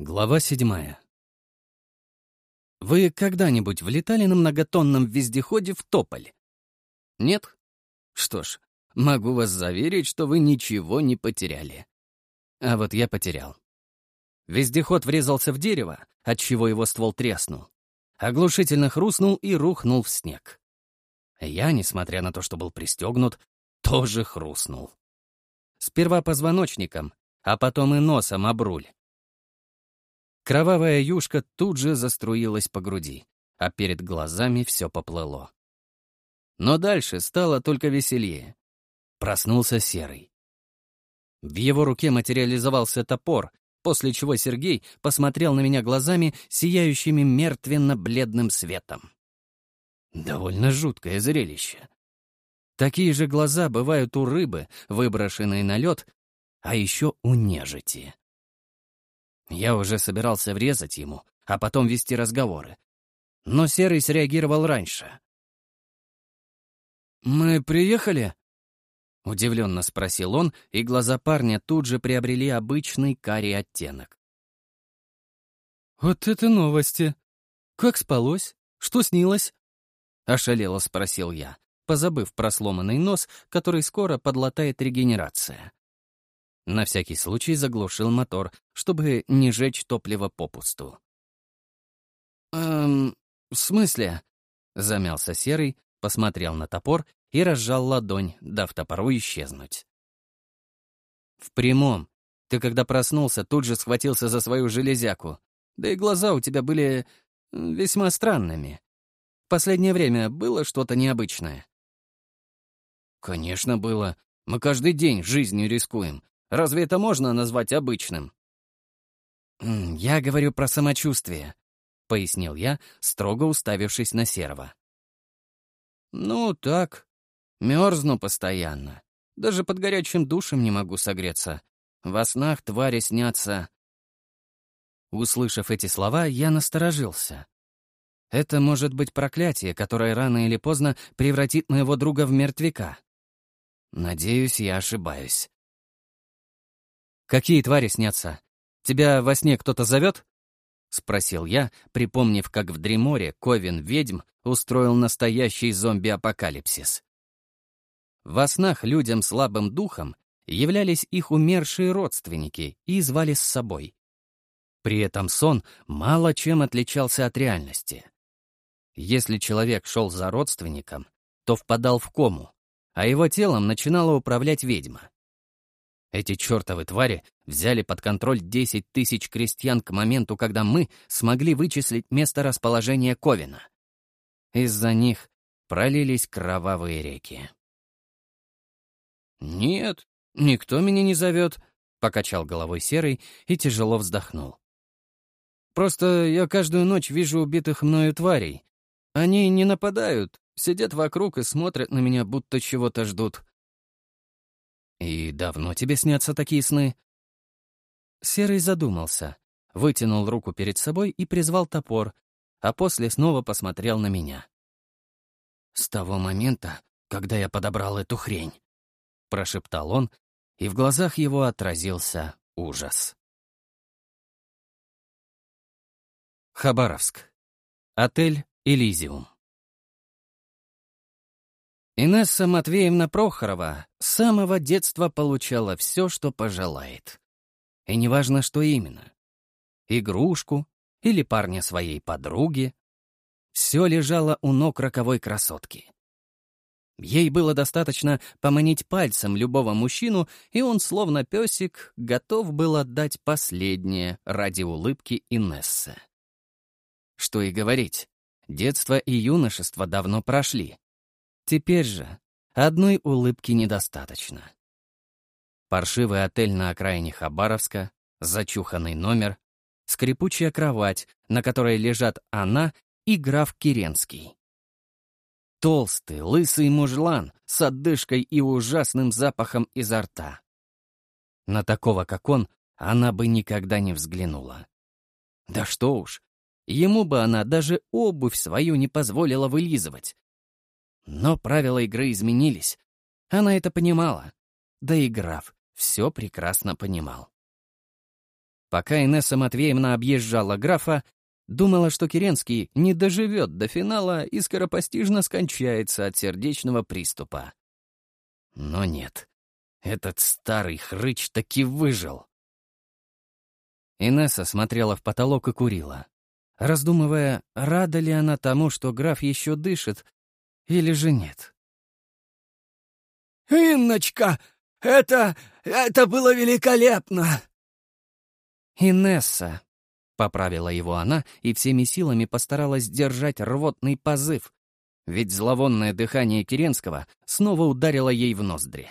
Глава седьмая. Вы когда-нибудь влетали на многотонном вездеходе в Тополь? Нет? Что ж, могу вас заверить, что вы ничего не потеряли. А вот я потерял. Вездеход врезался в дерево, отчего его ствол треснул. Оглушительно хрустнул и рухнул в снег. Я, несмотря на то, что был пристегнут, тоже хрустнул. Сперва позвоночником, а потом и носом об руль. Кровавая юшка тут же заструилась по груди, а перед глазами все поплыло. Но дальше стало только веселее. Проснулся Серый. В его руке материализовался топор, после чего Сергей посмотрел на меня глазами, сияющими мертвенно-бледным светом. Довольно жуткое зрелище. Такие же глаза бывают у рыбы, выброшенной на лед, а еще у нежити. Я уже собирался врезать ему, а потом вести разговоры. Но Серый среагировал раньше. «Мы приехали?» — удивленно спросил он, и глаза парня тут же приобрели обычный карий оттенок. «Вот это новости! Как спалось? Что снилось?» — ошалело спросил я, позабыв про сломанный нос, который скоро подлатает регенерация. На всякий случай заглушил мотор, чтобы не жечь топливо попусту. «Эм, в смысле?» — замялся Серый, посмотрел на топор и разжал ладонь, дав топору исчезнуть. «В прямом. Ты, когда проснулся, тут же схватился за свою железяку. Да и глаза у тебя были весьма странными. В последнее время было что-то необычное?» «Конечно, было. Мы каждый день жизнью рискуем. Разве это можно назвать обычным? «Я говорю про самочувствие», — пояснил я, строго уставившись на Серого. «Ну, так. Мерзну постоянно. Даже под горячим душем не могу согреться. Во снах твари снятся...» Услышав эти слова, я насторожился. Это может быть проклятие, которое рано или поздно превратит моего друга в мертвяка. Надеюсь, я ошибаюсь. «Какие твари снятся? Тебя во сне кто-то зовет?» — спросил я, припомнив, как в Дреморе Ковен-ведьм устроил настоящий зомби-апокалипсис. Во снах людям слабым духом являлись их умершие родственники и звали с собой. При этом сон мало чем отличался от реальности. Если человек шел за родственником, то впадал в кому, а его телом начинала управлять ведьма. Эти чертовы твари взяли под контроль 10 тысяч крестьян к моменту, когда мы смогли вычислить место расположения Ковина. Из-за них пролились кровавые реки. «Нет, никто меня не зовет», — покачал головой Серый и тяжело вздохнул. «Просто я каждую ночь вижу убитых мною тварей. Они не нападают, сидят вокруг и смотрят на меня, будто чего-то ждут. «И давно тебе снятся такие сны?» Серый задумался, вытянул руку перед собой и призвал топор, а после снова посмотрел на меня. «С того момента, когда я подобрал эту хрень», — прошептал он, и в глазах его отразился ужас. Хабаровск. Отель «Элизиум». Инесса Матвеевна Прохорова с самого детства получала все, что пожелает. И неважно, что именно. Игрушку или парня своей подруги. Все лежало у ног роковой красотки. Ей было достаточно поманить пальцем любого мужчину, и он, словно песик, готов был отдать последнее ради улыбки Инессы. Что и говорить, детство и юношество давно прошли. Теперь же одной улыбки недостаточно. Паршивый отель на окраине Хабаровска, зачуханный номер, скрипучая кровать, на которой лежат она и граф Киренский. Толстый, лысый мужлан с отдышкой и ужасным запахом изо рта. На такого, как он, она бы никогда не взглянула. Да что уж, ему бы она даже обувь свою не позволила вылизывать, но правила игры изменились. Она это понимала. Да и граф все прекрасно понимал. Пока Инесса Матвеевна объезжала графа, думала, что Керенский не доживет до финала и скоропостижно скончается от сердечного приступа. Но нет, этот старый хрыч таки выжил. Инесса смотрела в потолок и курила, раздумывая, рада ли она тому, что граф еще дышит, или же нет. «Инночка, это... это было великолепно!» «Инесса», — поправила его она и всеми силами постаралась сдержать рвотный позыв, ведь зловонное дыхание Керенского снова ударило ей в ноздри.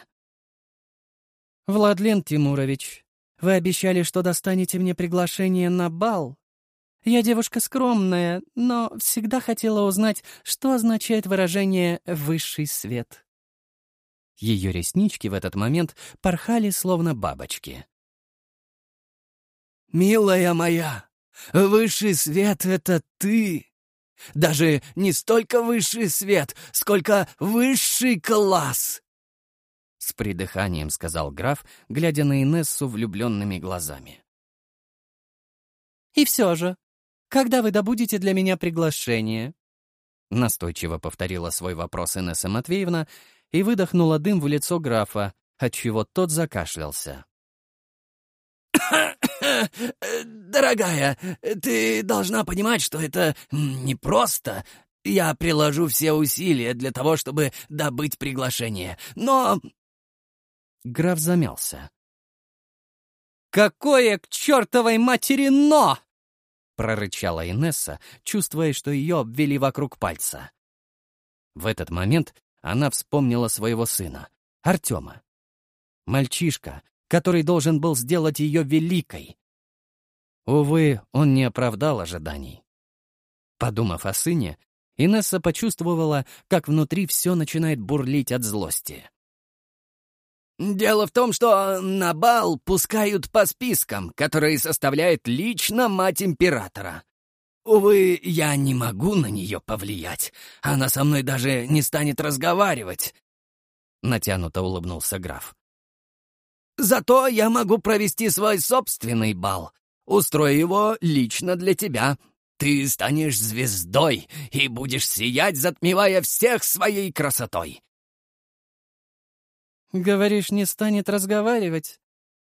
«Владлен Тимурович, вы обещали, что достанете мне приглашение на бал. Я девушка скромная, но всегда хотела узнать, что означает выражение «высший свет». Ее реснички в этот момент порхали, словно бабочки. «Милая моя, высший свет — это ты. Даже не столько высший свет, сколько высший класс!» С придыханием сказал граф, глядя на Инессу влюбленными глазами. «И все же, когда вы добудете для меня приглашение?» Настойчиво повторила свой вопрос Инесса Матвеевна и выдохнула дым в лицо графа, отчего тот закашлялся. «Дорогая, ты должна понимать, что это непросто. Я приложу все усилия для того, чтобы добыть приглашение. Но...» Граф замялся. «Какое к чертовой матери «но»?» — прорычала Инесса, чувствуя, что ее обвели вокруг пальца. В этот момент она вспомнила своего сына, Артема. Мальчишка, который должен был сделать ее великой. Увы, он не оправдал ожиданий. Подумав о сыне, Инесса почувствовала, как внутри все начинает бурлить от злости. «Дело в том, что на бал пускают по спискам, которые составляет лично мать императора. Увы, я не могу на нее повлиять. Она со мной даже не станет разговаривать». Натянуто улыбнулся граф. «Зато я могу провести свой собственный бал. Устрою его лично для тебя. Ты станешь звездой и будешь сиять, затмевая всех своей красотой». «Говоришь, не станет разговаривать?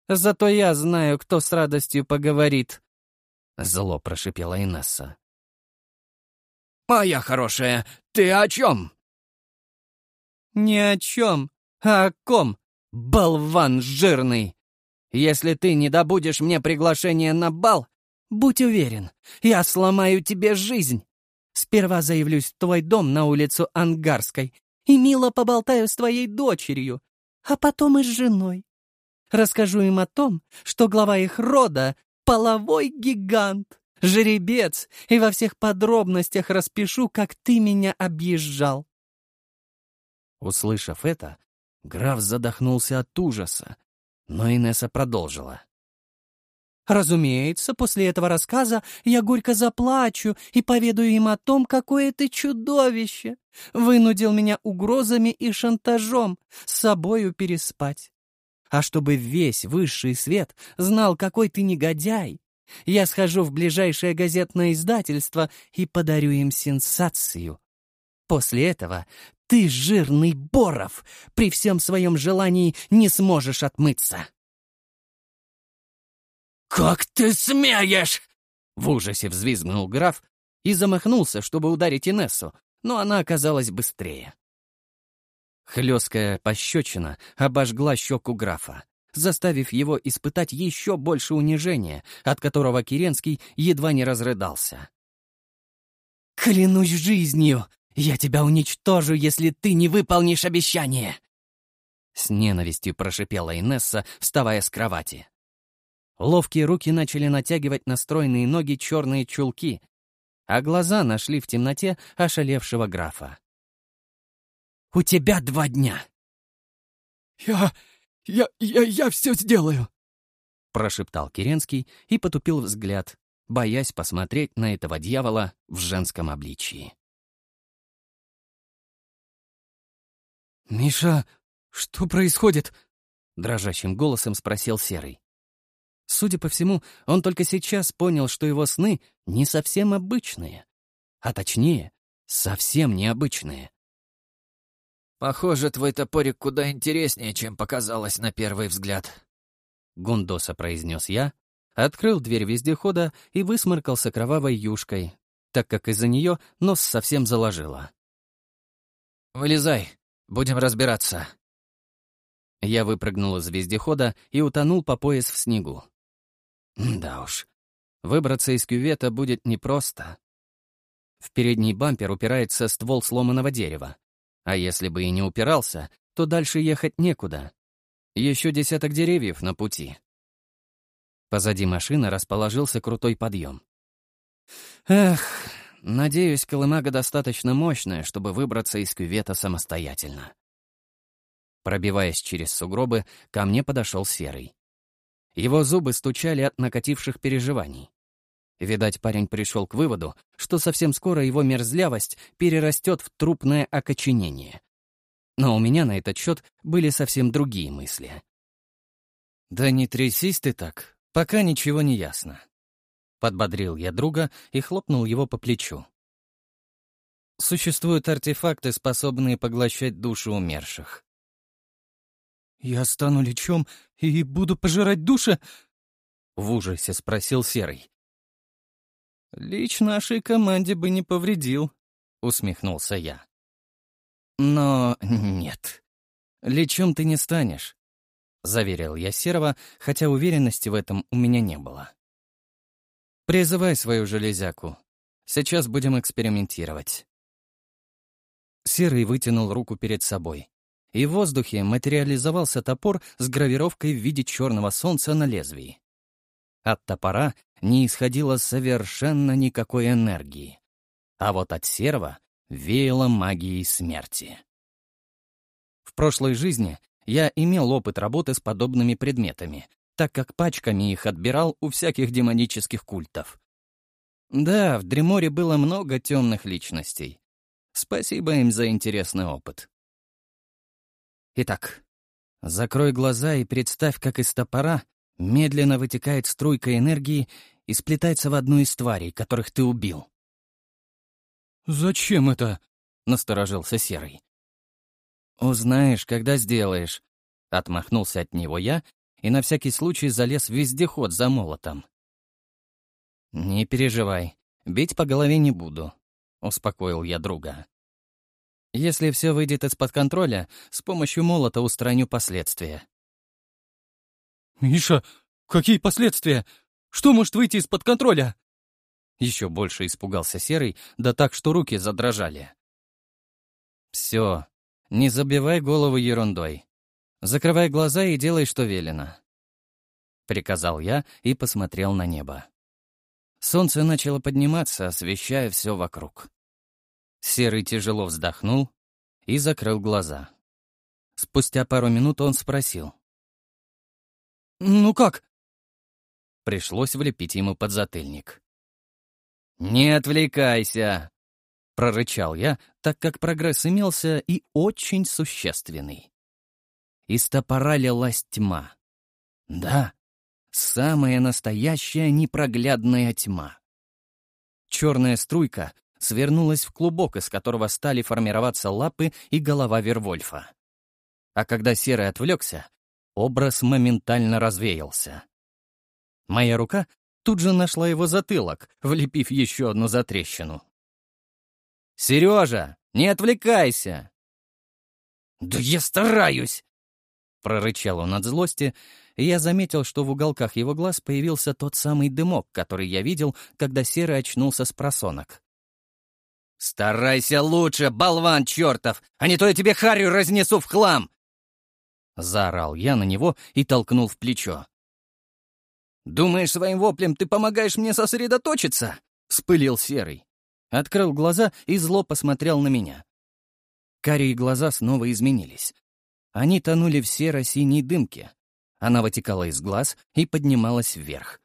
Зато я знаю, кто с радостью поговорит», Зло прошипела Инесса. «Моя хорошая, ты о чем?» «Ни о чем, а о ком, болван жирный! Если ты не добудешь мне приглашение на бал, будь уверен, я сломаю тебе жизнь. Сперва заявлюсь в твой дом на улицу Ангарской и мило поболтаю с твоей дочерью, а потом и с женой. Расскажу им о том, что глава их рода половой гигант, жеребец, и во всех подробностях распишу, как ты меня объезжал». Услышав это, граф задохнулся от ужаса, но Инесса продолжила. «Разумеется, после этого рассказа я горько заплачу и поведаю им о том, какое ты чудовище. Вынудил меня угрозами и шантажом с собою переспать. А чтобы весь высший свет знал, какой ты негодяй, я схожу в ближайшее газетное издательство и подарю им сенсацию. После этого ты, жирный Боров, при всем своем желании не сможешь отмыться. «Как ты смеешь!» В ужасе взвизгнул граф и замахнулся, чтобы ударить Инессу, но она оказалась быстрее. Хлесткая пощечина обожгла щеку графа, заставив его испытать еще больше унижения, от которого Киренский едва не разрыдался. «Клянусь жизнью, я тебя уничтожу, если ты не выполнишь обещание!» С ненавистью прошипела Инесса, вставая с кровати. Ловкие руки начали натягивать на стройные ноги черные чулки, а глаза нашли в темноте ошалевшего графа. У тебя два дня!» «Я... я... я, я все сделаю!» Прошептал Керенский и потупил взгляд, боясь посмотреть на этого дьявола в женском обличии. «Миша, что происходит?» — дрожащим голосом спросил Серый. Судя по всему, он только сейчас понял, что его сны не совсем обычные. А точнее, совсем необычные. «Похоже, твой топорик куда интереснее, чем показалось на первый взгляд», — Гундоса произнес я, открыл дверь вездехода и высморкался кровавой юшкой, так как из-за нее нос совсем заложило. «Вылезай, будем разбираться». Я выпрыгнул из вездехода и утонул по пояс в снегу. Да уж, выбраться из кювета будет непросто. В передний бампер упирается ствол сломанного дерева. А если бы и не упирался, то дальше ехать некуда. Еще десяток деревьев на пути. Позади машины расположился крутой подъем. Эх, надеюсь, колымага достаточно мощная, чтобы выбраться из кювета самостоятельно. Пробиваясь через сугробы, ко мне подошел Серый. Его зубы стучали от накативших переживаний. Видать, парень пришел к выводу, что совсем скоро его мерзлявость перерастет в трупное окоченение. Но у меня на этот счет были совсем другие мысли. «Да не трясись ты так, пока ничего не ясно». Подбодрил я друга и хлопнул его по плечу. Существуют артефакты, способные поглощать души умерших. «Я стану лечом и буду пожирать души?» — в ужасе спросил Серый. «Лич нашей команде бы не повредил», — усмехнулся я. «Но нет, лечом ты не станешь», — заверил я Серого, хотя уверенности в этом у меня не было. «Призывай свою железяку. Сейчас будем экспериментировать». Серый вытянул руку перед собой и в воздухе материализовался топор с гравировкой в виде черного солнца на лезвии. От топора не исходило совершенно никакой энергии, а вот от серва веяло магией смерти. В прошлой жизни я имел опыт работы с подобными предметами, так как пачками их отбирал у всяких демонических культов. Да, в Дреморе было много темных личностей. Спасибо им за интересный опыт. Итак, закрой глаза и представь, как из топора медленно вытекает струйка энергии и сплетается в одну из тварей, которых ты убил. «Зачем это?» — насторожился Серый. «Узнаешь, когда сделаешь», — отмахнулся от него я и на всякий случай залез в вездеход за молотом. «Не переживай, бить по голове не буду», — успокоил я друга. Если все выйдет из-под контроля, с помощью молота устраню последствия. «Миша, какие последствия? Что может выйти из-под контроля?» Еще больше испугался Серый, да так, что руки задрожали. «Все, не забивай голову ерундой. Закрывай глаза и делай, что велено», — приказал я и посмотрел на небо. Солнце начало подниматься, освещая все вокруг. Серый тяжело вздохнул и закрыл глаза. Спустя пару минут он спросил. «Ну как?» Пришлось влепить ему подзатыльник. «Не отвлекайся!» — прорычал я, так как прогресс имелся и очень существенный. Из топора лилась тьма. Да, самая настоящая непроглядная тьма. Черная струйка свернулась в клубок, из которого стали формироваться лапы и голова Вервольфа. А когда Серый отвлекся, образ моментально развеялся. Моя рука тут же нашла его затылок, влепив еще одну затрещину. «Сережа, не отвлекайся!» «Да я стараюсь!» — прорычал он от злости, и я заметил, что в уголках его глаз появился тот самый дымок, который я видел, когда Серый очнулся с просонок. «Старайся лучше, болван чертов, а не то я тебе харю разнесу в хлам!» Заорал я на него и толкнул в плечо. «Думаешь, своим воплем ты помогаешь мне сосредоточиться?» — вспылил Серый. Открыл глаза и зло посмотрел на меня. Карие глаза снова изменились. Они тонули в серо-синей дымке. Она вытекала из глаз и поднималась вверх.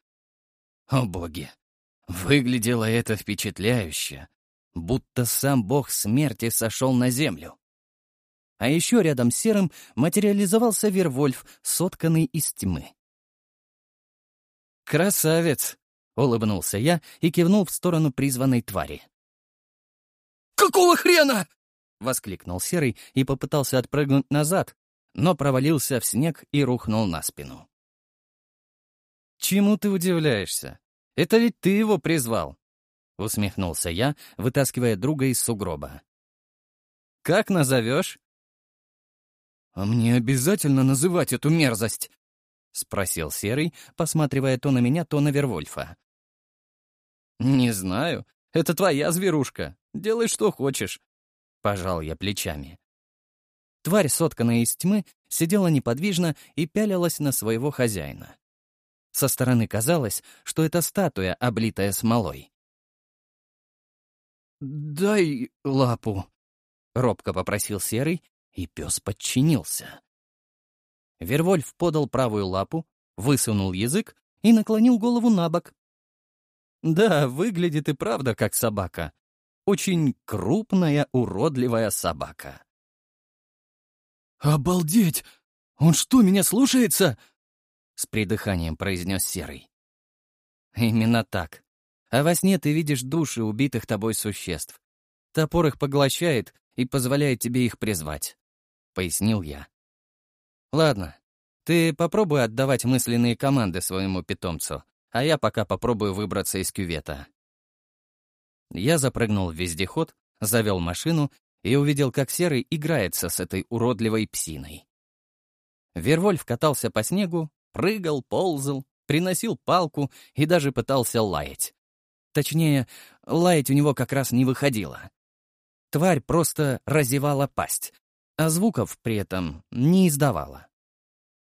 О боги! Выглядело это впечатляюще будто сам бог смерти сошел на землю. А еще рядом с серым материализовался Вервольф, сотканный из тьмы. «Красавец!» — улыбнулся я и кивнул в сторону призванной твари. «Какого хрена?» — воскликнул Серый и попытался отпрыгнуть назад, но провалился в снег и рухнул на спину. «Чему ты удивляешься? Это ведь ты его призвал!» — усмехнулся я, вытаскивая друга из сугроба. «Как назовешь?» «А мне обязательно называть эту мерзость?» — спросил Серый, посматривая то на меня, то на Вервольфа. «Не знаю. Это твоя зверушка. Делай, что хочешь», — пожал я плечами. Тварь, сотканная из тьмы, сидела неподвижно и пялилась на своего хозяина. Со стороны казалось, что это статуя, облитая смолой. «Дай лапу», — робко попросил Серый, и пес подчинился. Вервольф подал правую лапу, высунул язык и наклонил голову на бок. Да, выглядит и правда как собака. Очень крупная, уродливая собака. «Обалдеть! Он что, меня слушается?» С придыханием произнес Серый. «Именно так. А во сне ты видишь души убитых тобой существ. Топор их поглощает и позволяет тебе их призвать», — пояснил я. «Ладно, ты попробуй отдавать мысленные команды своему питомцу, а я пока попробую выбраться из кювета». Я запрыгнул в вездеход, завел машину и увидел, как Серый играется с этой уродливой псиной. Вервольф катался по снегу, прыгал, ползал, приносил палку и даже пытался лаять. Точнее, лаять у него как раз не выходило. Тварь просто разевала пасть, а звуков при этом не издавала.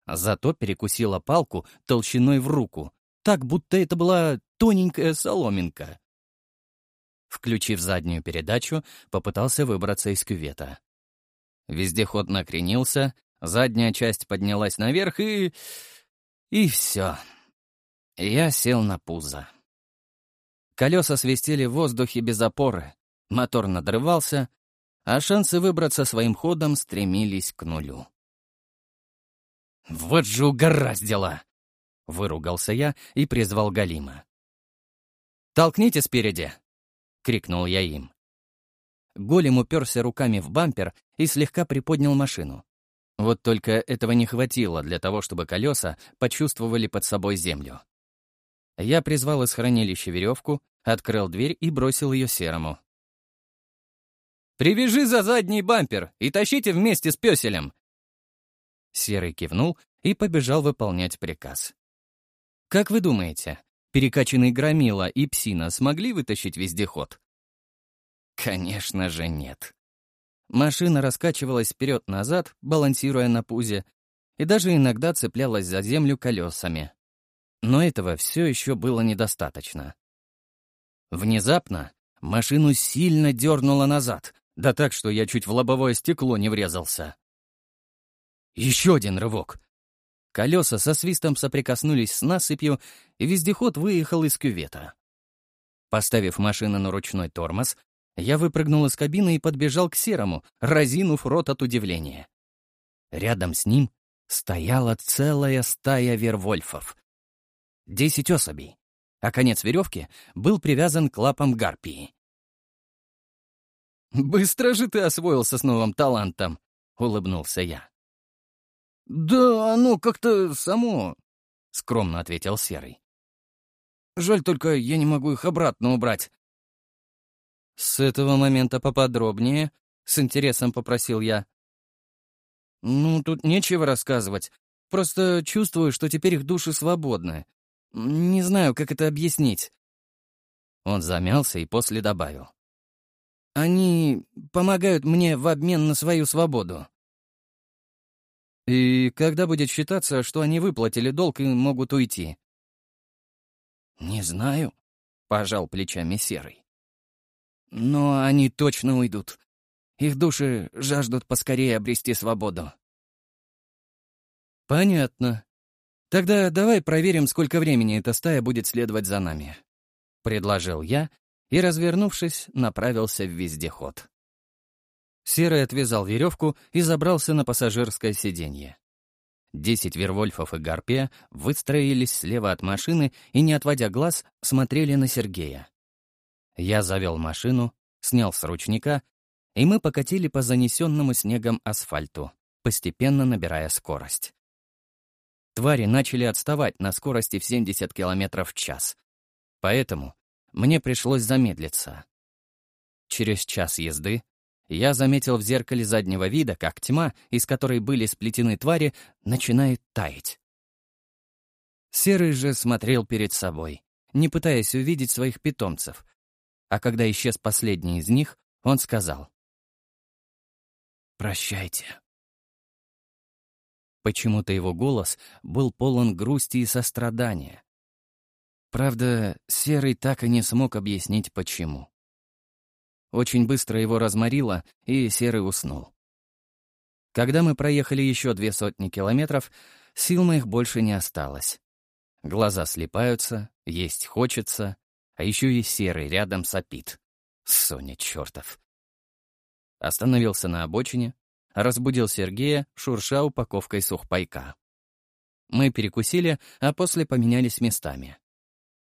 Зато перекусила палку толщиной в руку, так будто это была тоненькая соломинка. Включив заднюю передачу, попытался выбраться из кювета. Вездеход накренился, задняя часть поднялась наверх и... И все. Я сел на пузо. Колеса свистели в воздухе без опоры, мотор надрывался, а шансы выбраться своим ходом стремились к нулю. «Вот же угораздило!» — выругался я и призвал Галима. «Толкните спереди!» — крикнул я им. Голем уперся руками в бампер и слегка приподнял машину. Вот только этого не хватило для того, чтобы колеса почувствовали под собой землю. Я призвал из хранилища веревку, открыл дверь и бросил ее серому. «Привяжи за задний бампер и тащите вместе с пёселем!» Серый кивнул и побежал выполнять приказ. «Как вы думаете, перекачанный Громила и Псина смогли вытащить вездеход? Конечно же нет. Машина раскачивалась вперед-назад, балансируя на пузе, и даже иногда цеплялась за землю колесами. Но этого все еще было недостаточно. Внезапно машину сильно дернуло назад, да так, что я чуть в лобовое стекло не врезался. Еще один рывок, Колеса со свистом соприкоснулись с насыпью, и вездеход выехал из кювета. Поставив машину на ручной тормоз, я выпрыгнул из кабины и подбежал к Серому, разинув рот от удивления. Рядом с ним стояла целая стая вервольфов. Десять особей, а конец веревки был привязан к лапам гарпии. «Быстро же ты освоился с новым талантом», — улыбнулся я. «Да оно как-то само», — скромно ответил Серый. «Жаль только, я не могу их обратно убрать». «С этого момента поподробнее», — с интересом попросил я. «Ну, тут нечего рассказывать. Просто чувствую, что теперь их души свободны. Не знаю, как это объяснить». Он замялся и после добавил. «Они помогают мне в обмен на свою свободу». И когда будет считаться, что они выплатили долг и могут уйти? «Не знаю», — пожал плечами Серый. «Но они точно уйдут. Их души жаждут поскорее обрести свободу». «Понятно. Тогда давай проверим, сколько времени эта стая будет следовать за нами», — предложил я и, развернувшись, направился в вездеход. Серый отвязал веревку и забрался на пассажирское сиденье. Десять вервольфов и гарпия выстроились слева от машины и, не отводя глаз, смотрели на Сергея. Я завел машину, снял с ручника, и мы покатили по занесенному снегом асфальту, постепенно набирая скорость. Твари начали отставать на скорости в 70 км в час. Поэтому мне пришлось замедлиться. Через час езды я заметил в зеркале заднего вида, как тьма, из которой были сплетены твари, начинает таять. Серый же смотрел перед собой, не пытаясь увидеть своих питомцев. А когда исчез последний из них, он сказал. «Прощайте». Почему-то его голос был полон грусти и сострадания. Правда, Серый так и не смог объяснить, почему. Очень быстро его разморило, и Серый уснул. Когда мы проехали еще две сотни километров, сил моих больше не осталось. Глаза слепаются, есть хочется, а еще и Серый рядом сопит. Соня чертов. Остановился на обочине, разбудил Сергея, шурша упаковкой сухпайка. Мы перекусили, а после поменялись местами.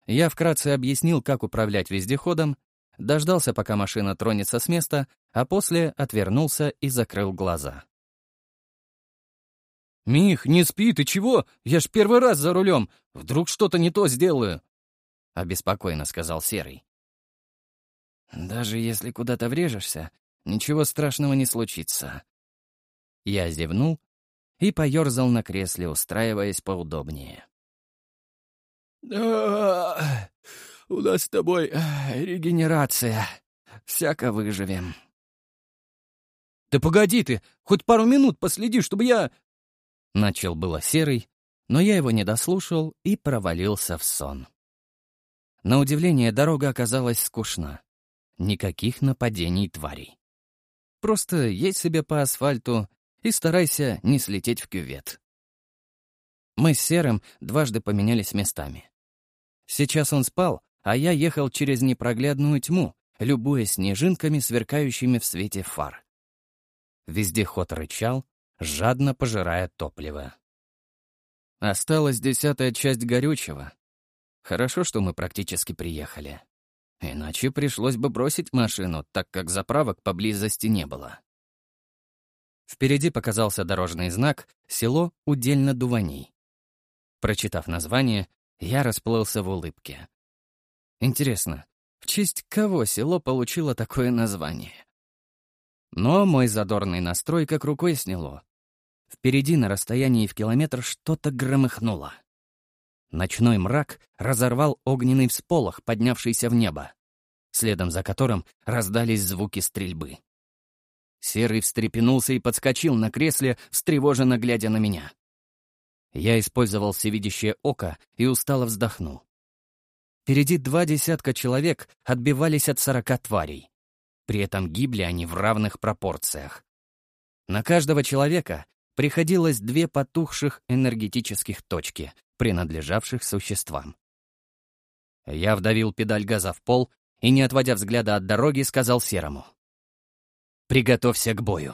Я вкратце объяснил, как управлять вездеходом, дождался, пока машина тронется с места, а после отвернулся и закрыл глаза. «Мих, не спи, ты чего? Я ж первый раз за рулем. Вдруг что-то не то сделаю?» — обеспокоенно сказал Серый. «Даже если куда-то врежешься, ничего страшного не случится». Я зевнул и поерзал на кресле, устраиваясь поудобнее. «Да, у нас с тобой регенерация. Всяко выживем». «Да погоди ты, хоть пару минут последи, чтобы я...» Начал было серый, но я его не дослушал и провалился в сон. На удивление, дорога оказалась скучна. Никаких нападений тварей. Просто едь себе по асфальту и старайся не слететь в кювет. Мы с Серым дважды поменялись местами. Сейчас он спал, а я ехал через непроглядную тьму, любуясь снежинками, сверкающими в свете фар. Вездеход рычал, жадно пожирая топливо. Осталась десятая часть горючего. Хорошо, что мы практически приехали. Иначе пришлось бы бросить машину, так как заправок поблизости не было. Впереди показался дорожный знак «Село Удельно-Дуваней». Прочитав название, я расплылся в улыбке. Интересно, в честь кого село получило такое название? Но мой задорный настрой как рукой сняло. Впереди на расстоянии в километр что-то громыхнуло. Ночной мрак разорвал огненный всполох, поднявшийся в небо, следом за которым раздались звуки стрельбы. Серый встрепенулся и подскочил на кресле, встревоженно глядя на меня. Я использовал всевидящее око и устало вздохнул. Впереди два десятка человек отбивались от сорока тварей. При этом гибли они в равных пропорциях. На каждого человека приходилось две потухших энергетических точки, принадлежавших существам. Я вдавил педаль газа в пол и, не отводя взгляда от дороги, сказал Серому. «Приготовься к бою».